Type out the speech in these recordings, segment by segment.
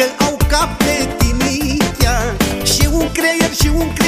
că au cap de timitia Și un creier și un creier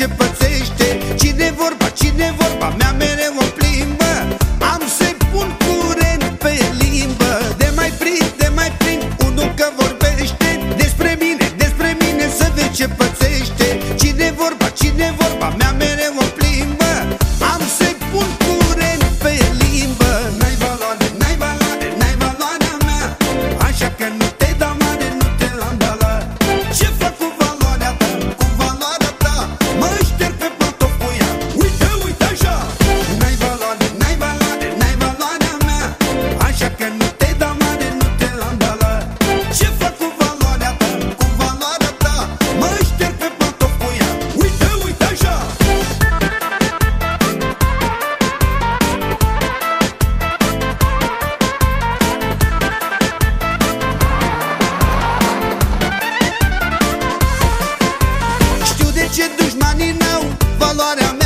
będzie patrzeć noite dos maninão, valora é